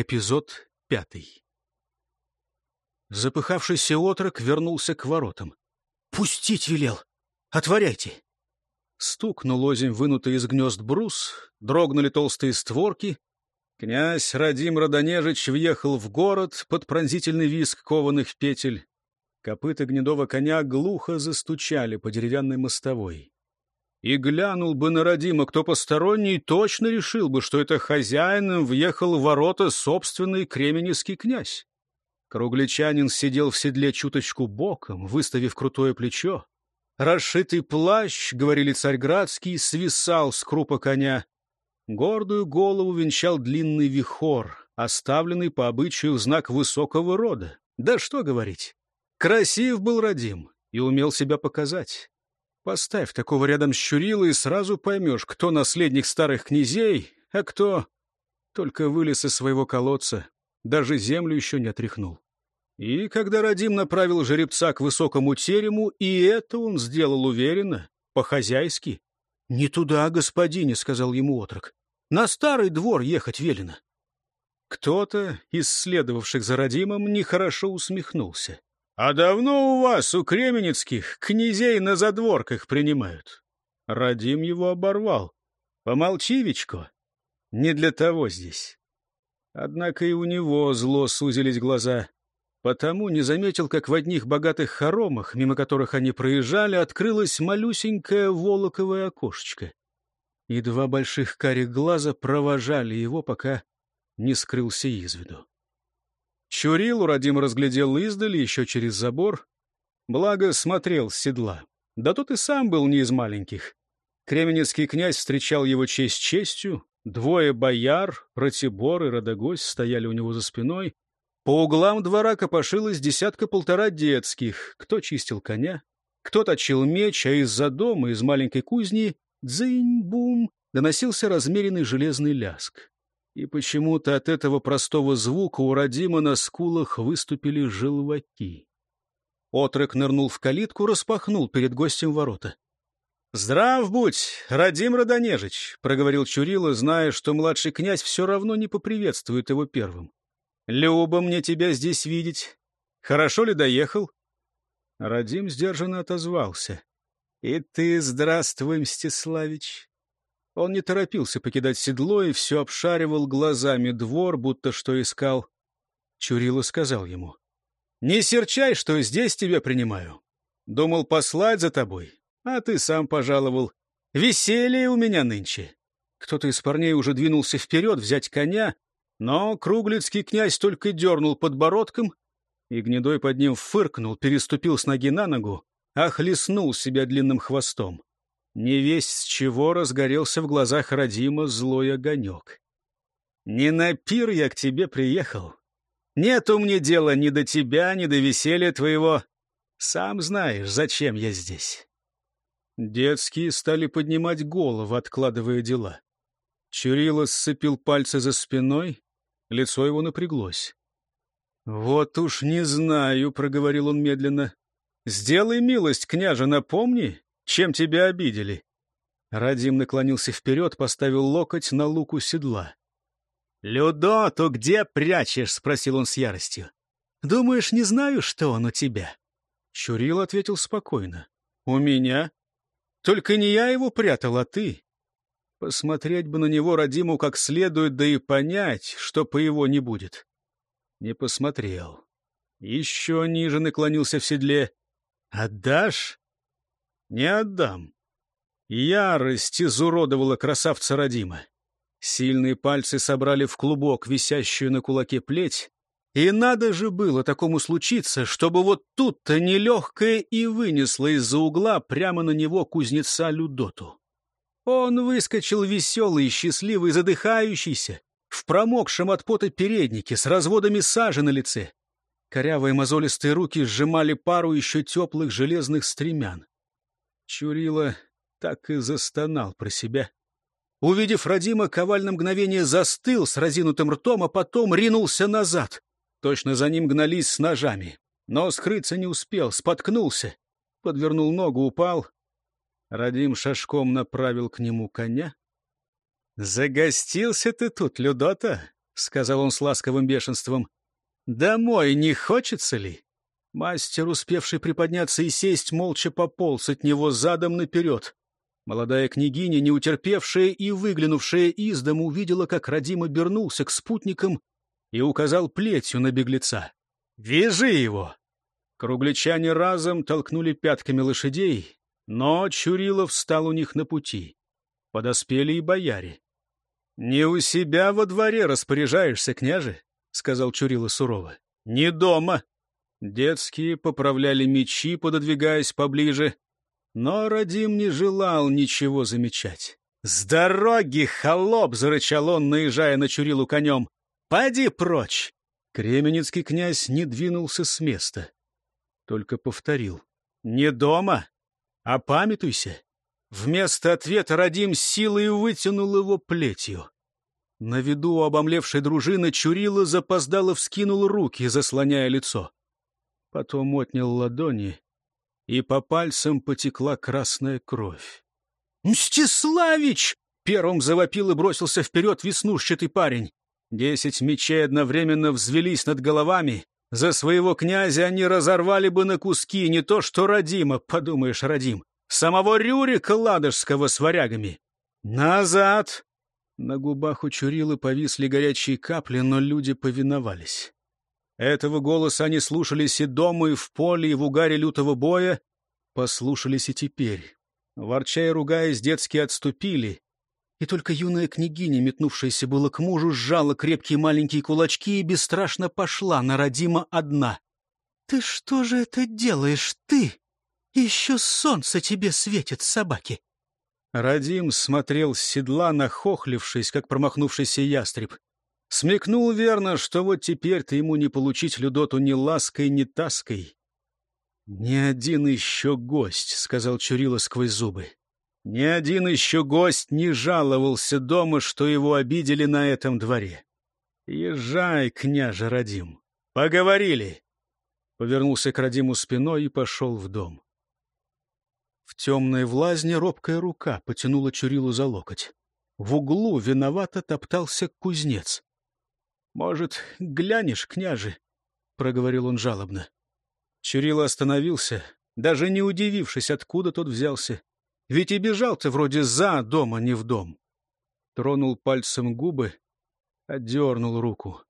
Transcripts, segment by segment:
Эпизод пятый. Запыхавшийся отрок вернулся к воротам. «Пустить велел! Отворяйте!» Стукнул озим вынутый из гнезд брус, дрогнули толстые створки. Князь Радим Родонежич въехал в город под пронзительный визг кованых петель. Копыта гнедого коня глухо застучали по деревянной мостовой. И глянул бы на Родима кто посторонний, точно решил бы, что это хозяином въехал в ворота собственный кременецкий князь. Кругличанин сидел в седле чуточку боком, выставив крутое плечо. Расшитый плащ, говорили царьградский, свисал с крупа коня. Гордую голову венчал длинный вихор, оставленный по обычаю в знак высокого рода. Да что говорить, красив был Радим и умел себя показать. Поставь такого рядом с Чурила, и сразу поймешь, кто наследник старых князей, а кто только вылез из своего колодца, даже землю еще не отряхнул. И когда Радим направил жеребца к высокому терему, и это он сделал уверенно, по-хозяйски. — Не туда, господине, — сказал ему отрок. — На старый двор ехать велено. Кто-то, из следовавших за Радимом, нехорошо усмехнулся. А давно у вас, у кременецких, князей на задворках принимают? Радим его оборвал. Помолчи, Вичко. Не для того здесь. Однако и у него зло сузились глаза. Потому не заметил, как в одних богатых хоромах, мимо которых они проезжали, открылось малюсенькое волоковое окошечко. И два больших карих глаза провожали его, пока не скрылся из виду. Чурилу Радим разглядел издали, еще через забор. Благо, смотрел с седла. Да тот и сам был не из маленьких. Кременецкий князь встречал его честь честью. Двое бояр, Ратибор и Родогость стояли у него за спиной. По углам двора копошилось десятка-полтора детских. Кто чистил коня, кто точил меч, а из-за дома, из маленькой кузни, дзынь-бум, доносился размеренный железный ляск и почему-то от этого простого звука у Радима на скулах выступили желваки. Отрок нырнул в калитку, распахнул перед гостем ворота. — Здрав будь, Радим Родонежич, — проговорил Чурила, зная, что младший князь все равно не поприветствует его первым. — Любо мне тебя здесь видеть. Хорошо ли доехал? Радим сдержанно отозвался. — И ты здравствуй, Мстиславич. Он не торопился покидать седло и все обшаривал глазами двор, будто что искал. Чурила сказал ему. — Не серчай, что здесь тебя принимаю. Думал послать за тобой, а ты сам пожаловал. Веселье у меня нынче. Кто-то из парней уже двинулся вперед взять коня, но круглицкий князь только дернул подбородком, и гнедой под ним фыркнул, переступил с ноги на ногу, охлестнул себя длинным хвостом. Не весь с чего разгорелся в глазах Радима злой огонек. «Не на пир я к тебе приехал. Нету мне дела ни до тебя, ни до веселья твоего. Сам знаешь, зачем я здесь». Детские стали поднимать голову, откладывая дела. Чурило сцепил пальцы за спиной, лицо его напряглось. «Вот уж не знаю», — проговорил он медленно. «Сделай милость, княже, напомни, чем тебя обидели?» Радим наклонился вперед, поставил локоть на луку седла. «Людо, то где прячешь?» — спросил он с яростью. «Думаешь, не знаю, что он у тебя?» Чурил ответил спокойно. «У меня? Только не я его прятал, а ты. Посмотреть бы на него Радиму как следует, да и понять, что по его не будет». Не посмотрел. Еще ниже наклонился в седле. «Отдашь?» Не отдам. Ярость изуродовала красавца Родима. Сильные пальцы собрали в клубок висящую на кулаке плеть, и надо же было такому случиться, чтобы вот тут-то нелегкое и вынесло из-за угла прямо на него кузнеца Людоту. Он выскочил веселый счастливый, задыхающийся, в промокшем от пота переднике с разводами сажи на лице. Корявые мозолистые руки сжимали пару еще теплых железных стремян. Чурила так и застонал про себя. Увидев Родима, коваль на мгновение застыл с разинутым ртом, а потом ринулся назад. Точно за ним гнались с ножами. Но скрыться не успел, споткнулся. Подвернул ногу, упал. Радим шашком направил к нему коня. «Загостился ты тут, Людота?» — сказал он с ласковым бешенством. «Домой не хочется ли?» Мастер, успевший приподняться и сесть, молча пополз от него задом наперед. Молодая княгиня, не утерпевшая и выглянувшая из дома, увидела, как Радим обернулся к спутникам и указал плетью на беглеца. «Вяжи его!» Кругличане разом толкнули пятками лошадей, но Чурилов встал у них на пути. Подоспели и бояре. «Не у себя во дворе распоряжаешься, княже», — сказал Чурила сурово. «Не дома». Детские поправляли мечи, пододвигаясь поближе. Но Радим не желал ничего замечать. «С дороги, холоп!» — зарычал он, наезжая на Чурилу конем. «Поди прочь!» Кременецкий князь не двинулся с места. Только повторил. «Не дома, а памятуйся!» Вместо ответа Радим силой вытянул его плетью. На виду у обомлевшей дружины Чурила запоздало вскинул руки, заслоняя лицо. Потом отнял ладони, и по пальцам потекла красная кровь. «Мстиславич!» — первым завопил и бросился вперед веснушчатый парень. Десять мечей одновременно взвелись над головами. За своего князя они разорвали бы на куски не то что Радима, подумаешь, Радим, самого Рюрика Ладожского с варягами. «Назад!» На губах у Чурилы повисли горячие капли, но люди повиновались. Этого голоса они слушались и дома, и в поле, и в угаре лютого боя. Послушались и теперь. Ворча и ругаясь, детские отступили. И только юная княгиня, метнувшаяся было к мужу, сжала крепкие маленькие кулачки и бесстрашно пошла на родима одна. — Ты что же это делаешь, ты? Еще солнце тебе светит, собаки! Радим смотрел с седла, нахохлившись, как промахнувшийся ястреб. Смекнул верно, что вот теперь-то ему не получить Людоту ни лаской, ни таской. «Ни один еще гость», — сказал Чурила сквозь зубы. «Ни один еще гость не жаловался дома, что его обидели на этом дворе. Езжай, княже Радим, поговорили». Повернулся к Радиму спиной и пошел в дом. В темной влазне робкая рука потянула Чурилу за локоть. В углу виновато топтался кузнец. «Может, глянешь, княже?» — проговорил он жалобно. Чурила остановился, даже не удивившись, откуда тот взялся. Ведь и бежал-то вроде за дома, не в дом. Тронул пальцем губы, отдернул руку.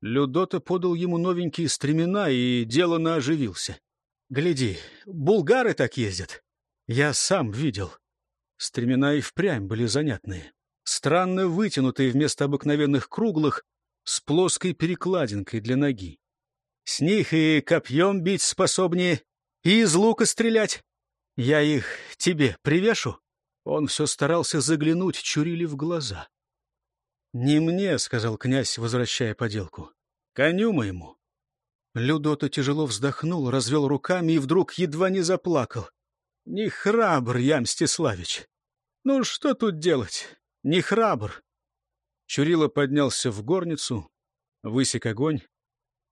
Людота подал ему новенькие стремена и делано оживился. «Гляди, булгары так ездят. Я сам видел». Стремена и впрямь были занятные. Странно вытянутые вместо обыкновенных круглых, с плоской перекладинкой для ноги. С них и копьем бить способнее, и из лука стрелять. Я их тебе привешу?» Он все старался заглянуть Чурили в глаза. «Не мне», — сказал князь, возвращая поделку. «Коню моему». Людота тяжело вздохнул, развел руками и вдруг едва не заплакал. «Не храбр я, Мстиславич. Ну, что тут делать? Не храбр. Чурила поднялся в горницу, высек огонь,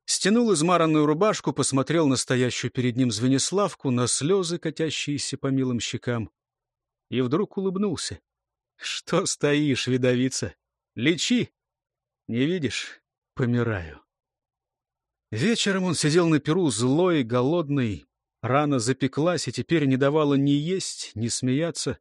стянул измаранную рубашку, посмотрел на стоящую перед ним Звениславку, на слезы, катящиеся по милым щекам, и вдруг улыбнулся. — Что стоишь, видовица? Лечи! Не видишь? Помираю. Вечером он сидел на перу злой, голодный. Рана запеклась и теперь не давала ни есть, ни смеяться,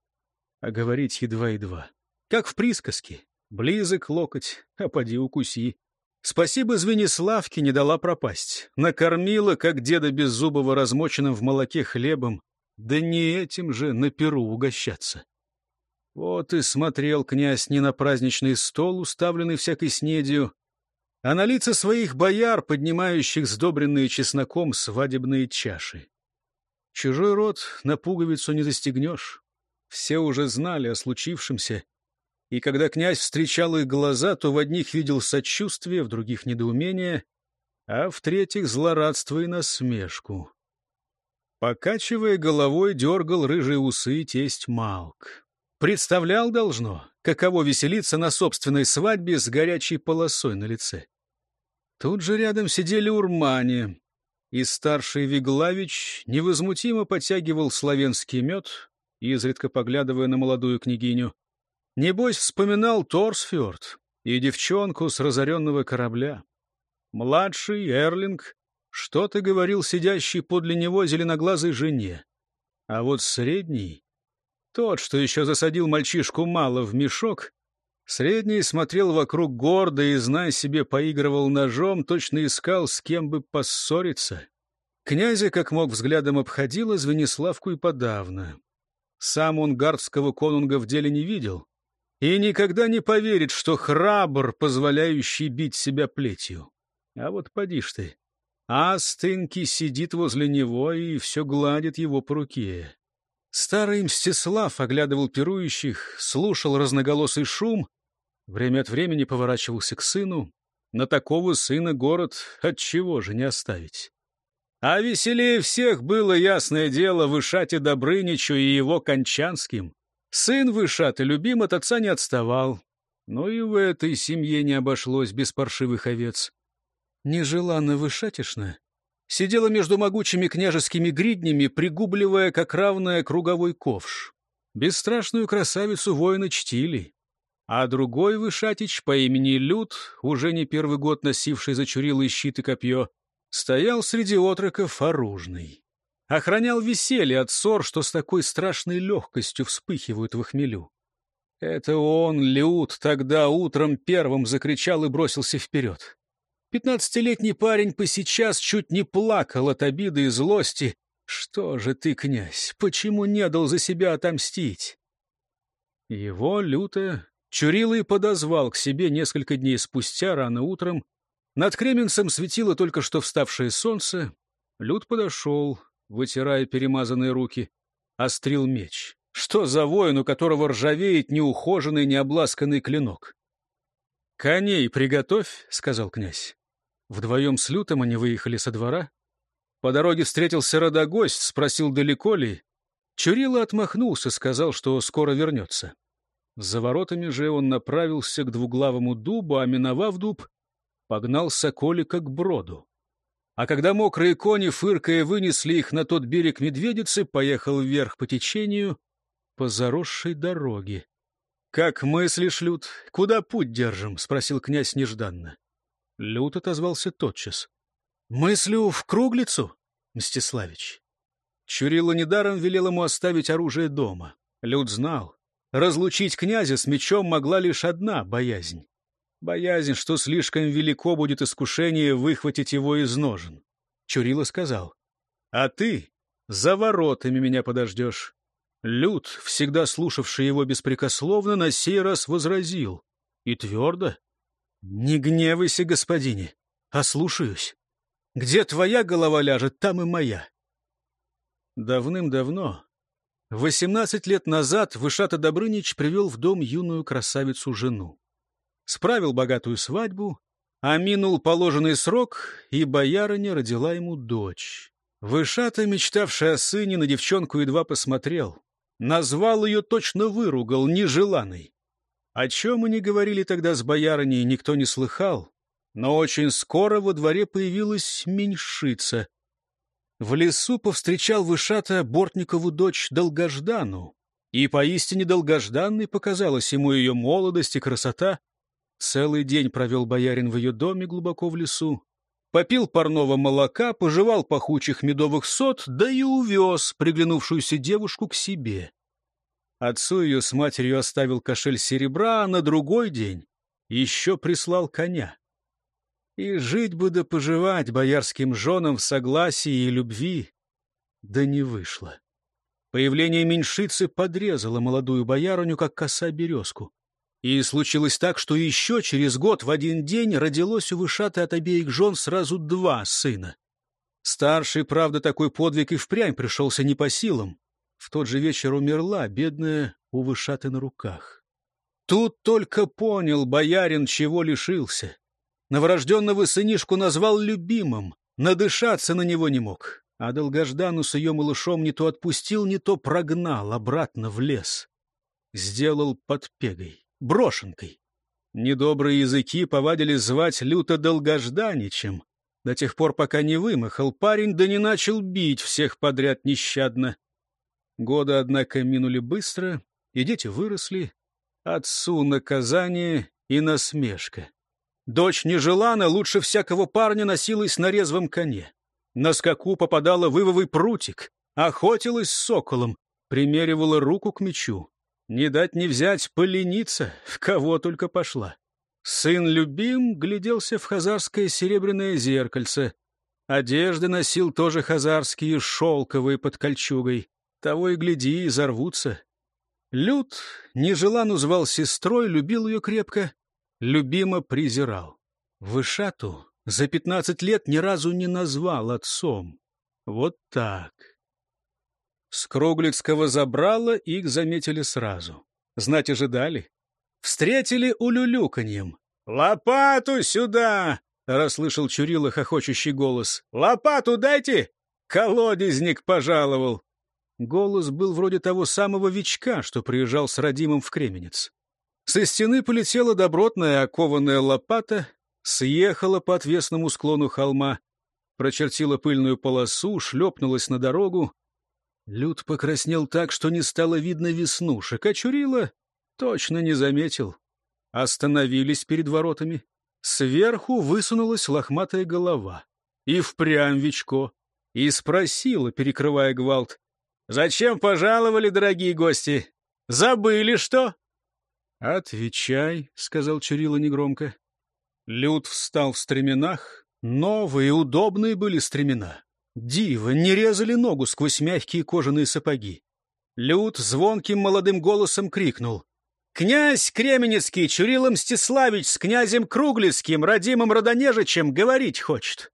а говорить едва-едва. Как в присказке. Близок локоть, а поди укуси. Спасибо Звениславке не дала пропасть. Накормила, как деда Беззубого, размоченным в молоке хлебом. Да не этим же на перу угощаться. Вот и смотрел князь не на праздничный стол, уставленный всякой снедью, а на лица своих бояр, поднимающих сдобренные чесноком свадебные чаши. Чужой род на пуговицу не застегнешь. Все уже знали о случившемся — и когда князь встречал их глаза, то в одних видел сочувствие, в других — недоумение, а в третьих — злорадство и насмешку. Покачивая головой, дергал рыжие усы тесть Малк. Представлял, должно, каково веселиться на собственной свадьбе с горячей полосой на лице. Тут же рядом сидели урмане, и старший Виглавич невозмутимо подтягивал славянский мед, изредка поглядывая на молодую княгиню. Небось, вспоминал Торсфьорд и девчонку с разоренного корабля. Младший, Эрлинг, что-то говорил сидящий подле него зеленоглазой жене. А вот средний, тот, что еще засадил мальчишку мало в мешок, средний смотрел вокруг гордо и, зная себе, поигрывал ножом, точно искал, с кем бы поссориться. Князя, как мог, взглядом обходил, а Звениславку и подавно. Сам он гардского конунга в деле не видел и никогда не поверит, что храбр, позволяющий бить себя плетью. А вот поди ж ты. Астынки сидит возле него и все гладит его по руке. Старый Мстислав оглядывал пирующих, слушал разноголосый шум, время от времени поворачивался к сыну. На такого сына город от чего же не оставить? А веселее всех было, ясное дело, Вышате Добрыничу и его Кончанским. Сын Вышаты любим от отца не отставал. Но и в этой семье не обошлось без паршивых овец. Нежеланно Вышатишна сидела между могучими княжескими гриднями, пригубливая, как равная круговой ковш. Бесстрашную красавицу воины чтили. А другой Вышатич по имени Люд, уже не первый год носивший за Чурилой щит и копье, стоял среди отроков оружный. Охранял веселье от ссор, что с такой страшной легкостью вспыхивают в хмелю. Это он, Люд, тогда утром первым закричал и бросился вперед. Пятнадцатилетний парень по сейчас чуть не плакал от обиды и злости. Что же ты, князь, почему не дал за себя отомстить? Его люто Чурилый подозвал к себе несколько дней спустя, рано утром, над Кременцем светило только что вставшее солнце. Люд подошел, вытирая перемазанные руки, острил меч. Что за воин, у которого ржавеет неухоженный, необласканный клинок? — Коней приготовь, — сказал князь. Вдвоем с Лютом они выехали со двора. По дороге встретился родогость, спросил, далеко ли. Чурила отмахнулся, сказал, что скоро вернется. За воротами же он направился к двуглавому дубу, а миновав дуб, погнал соколика к броду. А когда мокрые кони, фыркая, вынесли их на тот берег медведицы, поехал вверх по течению по заросшей дороге. — Как мыслишь, Люд, куда путь держим? — спросил князь нежданно. Люд отозвался тотчас. — Мыслю в Круглицу, Мстиславич. Чурила недаром велел ему оставить оружие дома. Люд знал. Разлучить князя с мечом могла лишь одна боязнь. Боязнь, что слишком велико будет искушение выхватить его из ножен. Чурила сказал, «А ты за воротами меня подождешь». Люд, всегда слушавший его беспрекословно, на сей раз возразил. И твердо. «Не гневайся, господине, а слушаюсь. Где твоя голова ляжет, там и моя». Давным-давно, восемнадцать лет назад, Вышата Добрынич привел в дом юную красавицу-жену справил богатую свадьбу, а минул положенный срок, и боярыня родила ему дочь. Вышата, мечтавший о сыне, на девчонку едва посмотрел. Назвал ее, точно выругал, нежеланной. О чем они говорили тогда с боярыней, никто не слыхал, но очень скоро во дворе появилась меньшица. В лесу повстречал Вышата Бортникову дочь Долгождану, и поистине долгожданной показалась ему ее молодость и красота, Целый день провел боярин в ее доме глубоко в лесу, попил парного молока, пожевал пахучих медовых сот, да и увез приглянувшуюся девушку к себе. Отцу ее с матерью оставил кошель серебра, а на другой день еще прислал коня. И жить бы да поживать боярским женам в согласии и любви, да не вышло. Появление меньшицы подрезало молодую боярыню, как коса березку. И случилось так, что еще через год в один день родилось у Вышаты от обеих жен сразу два сына. Старший, правда, такой подвиг и впрямь пришелся не по силам. В тот же вечер умерла, бедная, у Вышаты на руках. Тут только понял боярин, чего лишился. Новорожденного сынишку назвал любимым, надышаться на него не мог. А долгождану с ее малышом не то отпустил, не то прогнал обратно в лес. Сделал под пегой брошенкой. Недобрые языки повадили звать люто долгожданичем, до тех пор, пока не вымахал парень, да не начал бить всех подряд нещадно. Годы, однако, минули быстро, и дети выросли. Отцу наказание, и насмешка. Дочь Нежелана лучше всякого парня носилась на резвом коне. На скаку попадала вывовый прутик, охотилась с соколом, примеривала руку к мечу. Не дать не взять, полениться, в кого только пошла. Сын любим гляделся в хазарское серебряное зеркальце. Одежды носил тоже хазарские, шелковые под кольчугой. Того и гляди, изорвутся. Люд Нежелану звал сестрой, любил ее крепко, любимо презирал. Вышату за пятнадцать лет ни разу не назвал отцом. Вот так. С Круглицкого забрала, их заметили сразу. Знать ожидали. Встретили улюлюканьем. «Лопату сюда!» — расслышал Чурила хохочущий голос. «Лопату дайте!» Колодезник пожаловал. Голос был вроде того самого Вичка, что приезжал с Радимом в Кременец. Со стены полетела добротная окованная лопата, съехала по отвесному склону холма, прочертила пыльную полосу, шлепнулась на дорогу. Люд покраснел так, что не стало видно веснушек, а Чурила точно не заметил. Остановились перед воротами. Сверху высунулась лохматая голова. И впрямь Вичко. И спросила, перекрывая гвалт. Зачем пожаловали, дорогие гости? Забыли что?» «Отвечай», — сказал Чурила негромко. Люд встал в стременах. Новые, удобные были стремена. Диво, не резали ногу сквозь мягкие кожаные сапоги. Люд звонким молодым голосом крикнул. «Князь Кременецкий Чурила Мстиславич с князем Круглицким, родимым Родонежичем, говорить хочет».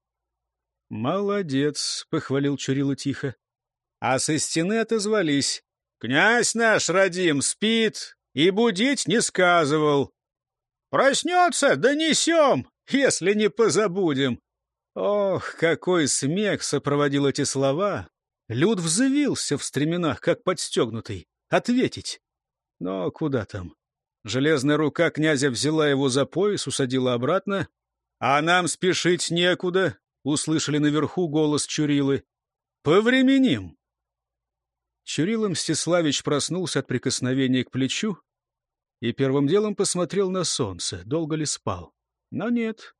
«Молодец», — похвалил Чурила тихо а со стены отозвались. «Князь наш, родим, спит и будить не сказывал. Проснется, донесем, если не позабудем». Ох, какой смех сопроводил эти слова! Люд взвился в стременах, как подстегнутый. Ответить. Но куда там? Железная рука князя взяла его за пояс, усадила обратно. «А нам спешить некуда», — услышали наверху голос Чурилы. «Повременим». Чурила Мстиславич проснулся от прикосновения к плечу и первым делом посмотрел на солнце, долго ли спал. Но нет,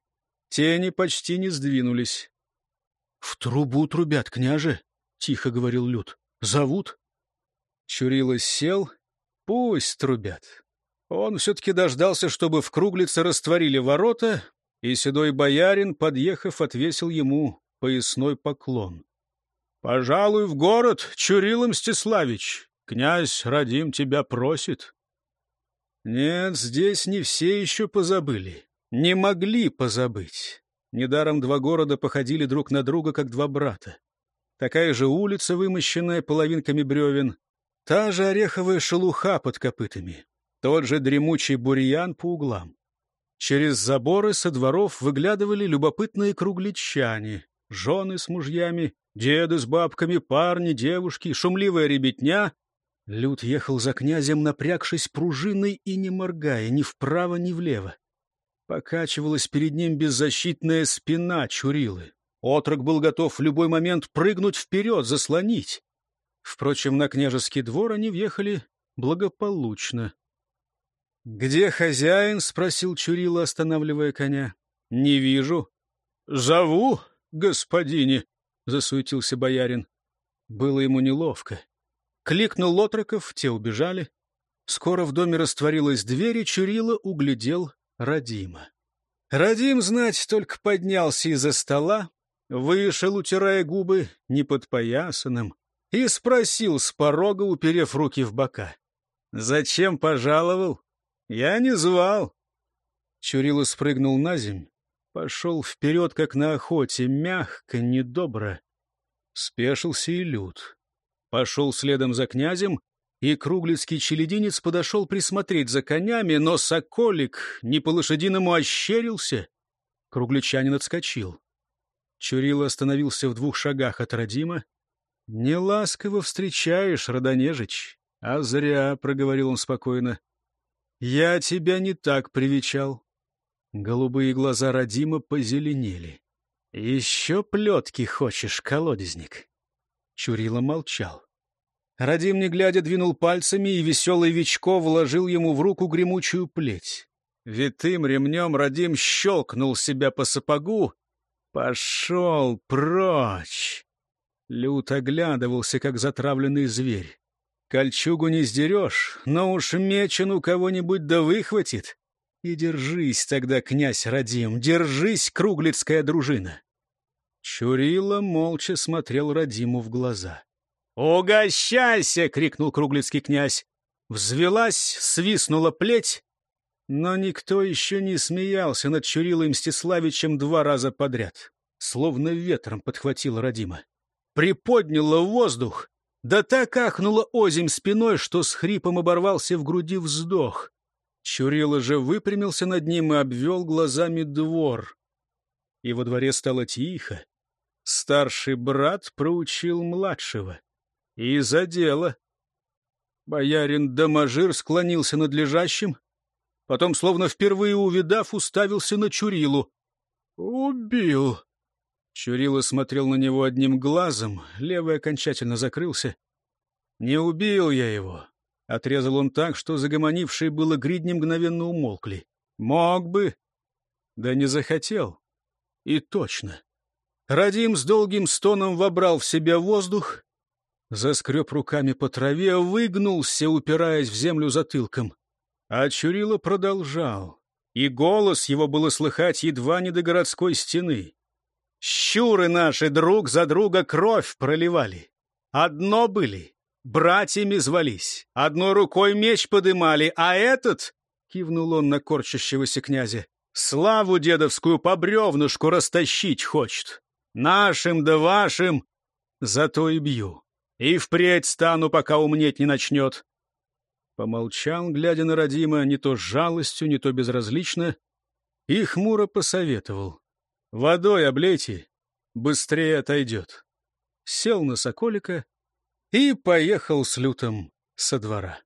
тени почти не сдвинулись. — В трубу трубят, княже, — тихо говорил Люд. — Зовут? Чурила сел. Пусть трубят. Он все-таки дождался, чтобы в круглице растворили ворота, и седой боярин, подъехав, отвесил ему поясной поклон. Пожалуй, в город, Чурил Мстиславич. Князь Радим тебя просит. Нет, здесь не все еще позабыли. Не могли позабыть. Недаром два города походили друг на друга, как два брата. Такая же улица, вымощенная половинками бревен, та же ореховая шелуха под копытами, тот же дремучий бурьян по углам. Через заборы со дворов выглядывали любопытные кругличане, жены с мужьями, Деды с бабками, парни, девушки, шумливая ребятня. Люд ехал за князем, напрягшись пружиной и не моргая ни вправо, ни влево. Покачивалась перед ним беззащитная спина Чурилы. Отрок был готов в любой момент прыгнуть вперед, заслонить. Впрочем, на княжеский двор они въехали благополучно. — Где хозяин? — спросил Чурила, останавливая коня. — Не вижу. — Зову, господине, — засуетился боярин. Было ему неловко. Кликнул Лотроков, те убежали. Скоро в доме растворилась дверь, и Чурила углядел Радима. Радим, знать, только поднялся из-за стола, вышел, утирая губы, неподпоясанным, и спросил с порога, уперев руки в бока. «Зачем пожаловал? Я не звал». Чурила спрыгнул на земь, Пошел вперед, как на охоте, мягко, недобро. Спешился и люд. Пошел следом за князем, и круглицкий челединец подошел присмотреть за конями, но соколик не по-лошадиному ощерился. Кругличанин отскочил. Чурил остановился в двух шагах от Родима. — Не ласково встречаешь, Родонежич, а зря, — проговорил он спокойно. — Я тебя не так привечал. Голубые глаза Радима позеленели. «Еще плетки хочешь, колодезник?» Чурила молчал. Радим, не глядя, двинул пальцами, и веселый Вичко вложил ему в руку гремучую плеть. Витым ремнем Радим щелкнул себя по сапогу. Пошел прочь. Лют оглядывался, как затравленный зверь. Кольчугу не сдерешь, но уж мечен кого-нибудь да выхватит. И держись тогда, князь Радим, держись, круглицкая дружина. Чурила молча смотрел Радиму в глаза. «Угощайся!» — крикнул круглицкий князь. Взвелась, свистнула плеть, но никто еще не смеялся над Чурилой Мстиславичем два раза подряд. Словно ветром подхватила Радима. Приподняла воздух, да так ахнула озимь спиной, что с хрипом оборвался в груди вздох. Чурила же выпрямился над ним и обвел глазами двор. И во дворе стало тихо. Старший брат проучил младшего. И за дело. Боярин Доможир склонился над лежащим, потом, словно впервые увидав, уставился на Чурилу. «Убил!» Чурила смотрел на него одним глазом, левый окончательно закрылся. «Не убил я его!» — отрезал он так, что загомонившие было гридни мгновенно умолкли. «Мог бы, да не захотел. И точно!» Радим с долгим стоном вобрал в себя воздух, заскреб руками по траве, выгнулся, упираясь в землю затылком. А Чурила продолжал, и голос его было слыхать едва не до городской стены. «Щуры наши друг за друга кровь проливали. Одно были, братьями звались, одной рукой меч подымали, а этот...» — кивнул он на корчащегося князя. «Славу дедовскую по бревнышку растащить хочет. Нашим да вашим зато и бью. И впредь стану, пока умнеть не начнет. Помолчал, глядя на Родима, не то с жалостью, не то безразлично, и хмуро посоветовал. «Водой облейте, быстрее отойдет». Сел на соколика и поехал с лютом со двора.